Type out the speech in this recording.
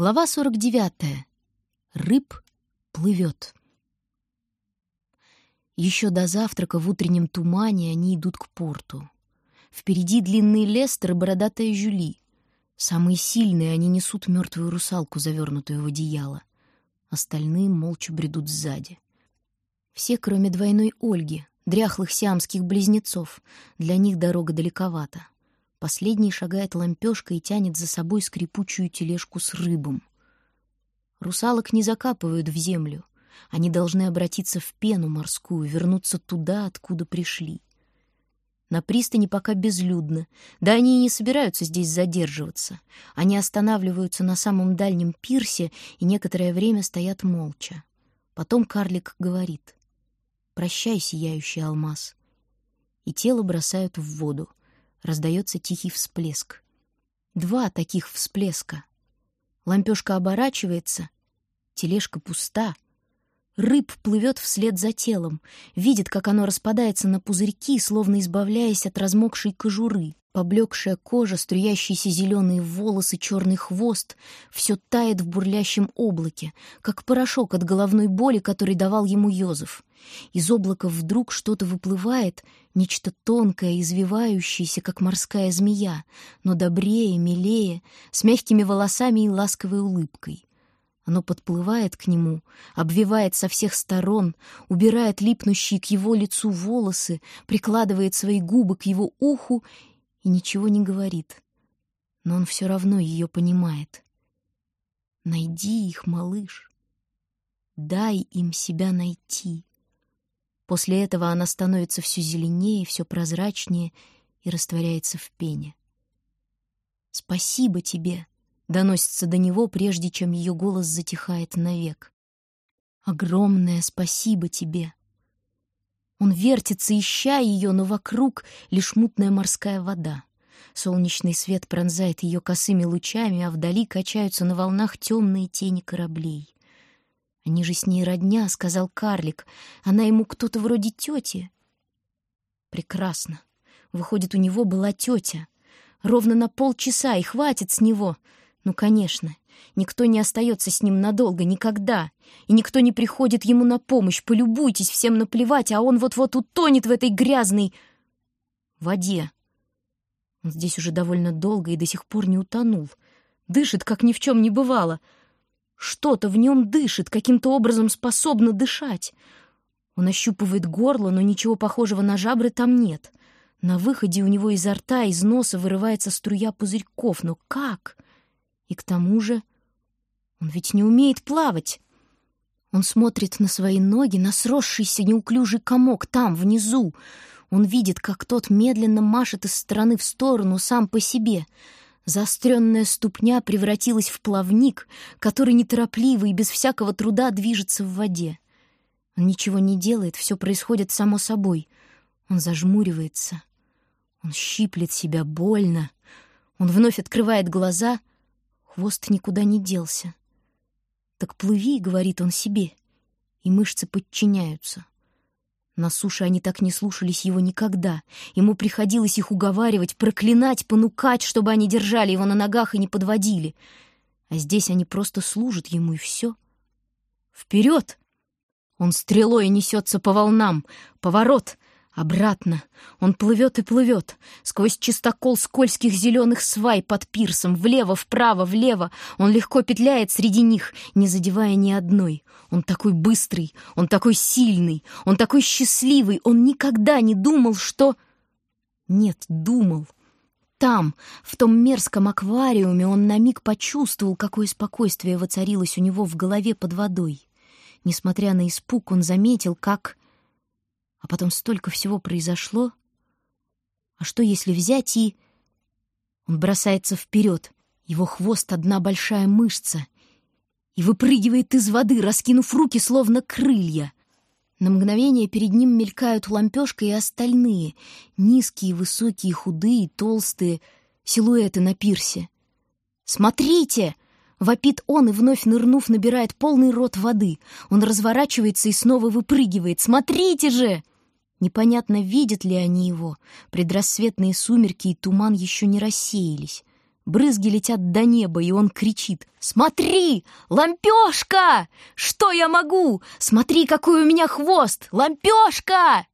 Глава 49. Рыб плывет. Еще до завтрака в утреннем тумане они идут к порту. Впереди длинный лестер и бородатая жюли. Самые сильные они несут мертвую русалку, завернутую в одеяло. Остальные молча бредут сзади. Все, кроме двойной Ольги, дряхлых сиамских близнецов. Для них дорога далековата. Последний шагает лампёшка и тянет за собой скрипучую тележку с рыбом. Русалок не закапывают в землю. Они должны обратиться в пену морскую, вернуться туда, откуда пришли. На пристани пока безлюдно, да они и не собираются здесь задерживаться. Они останавливаются на самом дальнем пирсе и некоторое время стоят молча. Потом карлик говорит «Прощай, сияющий алмаз». И тело бросают в воду. Раздается тихий всплеск. Два таких всплеска. Лампёшка оборачивается, тележка пуста. Рыб плывет вслед за телом, видит, как оно распадается на пузырьки, словно избавляясь от размокшей кожуры. Поблекшая кожа, струящиеся зеленые волосы, черный хвост — все тает в бурлящем облаке, как порошок от головной боли, который давал ему Йозеф. Из облака вдруг что-то выплывает, нечто тонкое, извивающееся, как морская змея, но добрее, милее, с мягкими волосами и ласковой улыбкой. Оно подплывает к нему, обвивает со всех сторон, убирает липнущие к его лицу волосы, прикладывает свои губы к его уху и ничего не говорит. Но он все равно ее понимает. Найди их, малыш. Дай им себя найти. После этого она становится все зеленее, все прозрачнее и растворяется в пене. «Спасибо тебе!» — доносится до него, прежде чем ее голос затихает навек. «Огромное спасибо тебе!» Он вертится, ища ее, но вокруг лишь мутная морская вода. Солнечный свет пронзает ее косыми лучами, а вдали качаются на волнах темные тени кораблей. «Они же с ней родня», — сказал карлик. «Она ему кто-то вроде тети». «Прекрасно. Выходит, у него была тетя. Ровно на полчаса, и хватит с него. Ну, конечно, Никто не остается с ним надолго, никогда. И никто не приходит ему на помощь. Полюбуйтесь, всем наплевать, а он вот-вот утонет в этой грязной... воде. Он здесь уже довольно долго и до сих пор не утонул. Дышит, как ни в чем не бывало. Что-то в нем дышит, каким-то образом способно дышать. Он ощупывает горло, но ничего похожего на жабры там нет. На выходе у него изо рта, из носа вырывается струя пузырьков. Но как? И к тому же он ведь не умеет плавать. Он смотрит на свои ноги, на сросшийся неуклюжий комок там, внизу. Он видит, как тот медленно машет из стороны в сторону сам по себе. Заостренная ступня превратилась в плавник, который неторопливо и без всякого труда движется в воде. Он ничего не делает, все происходит само собой. Он зажмуривается. Он щиплет себя больно. Он вновь открывает глаза. Хвост никуда не делся. «Так плыви», — говорит он себе, и мышцы подчиняются. На суше они так не слушались его никогда. Ему приходилось их уговаривать, проклинать, понукать, чтобы они держали его на ногах и не подводили. А здесь они просто служат ему, и все. Вперед! Он стрелой несется по волнам. Поворот! Обратно. Он плывет и плывет. Сквозь чистокол скользких зеленых свай под пирсом. Влево, вправо, влево. Он легко петляет среди них, не задевая ни одной. Он такой быстрый, он такой сильный, он такой счастливый. Он никогда не думал, что... Нет, думал. Там, в том мерзком аквариуме, он на миг почувствовал, какое спокойствие воцарилось у него в голове под водой. Несмотря на испуг, он заметил, как а потом столько всего произошло. А что, если взять и... Он бросается вперед, его хвост — одна большая мышца, и выпрыгивает из воды, раскинув руки, словно крылья. На мгновение перед ним мелькают лампёшка и остальные, низкие, высокие, худые, толстые, силуэты на пирсе. «Смотрите!» — вопит он и, вновь нырнув, набирает полный рот воды. Он разворачивается и снова выпрыгивает. «Смотрите же!» Непонятно, видят ли они его. Предрассветные сумерки и туман еще не рассеялись. Брызги летят до неба, и он кричит. «Смотри! Лампешка! Что я могу? Смотри, какой у меня хвост! Лампешка!»